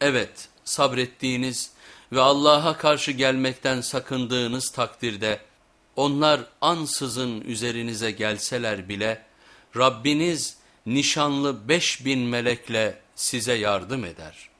Evet sabrettiğiniz ve Allah'a karşı gelmekten sakındığınız takdirde onlar ansızın üzerinize gelseler bile Rabbiniz nişanlı beş bin melekle size yardım eder.''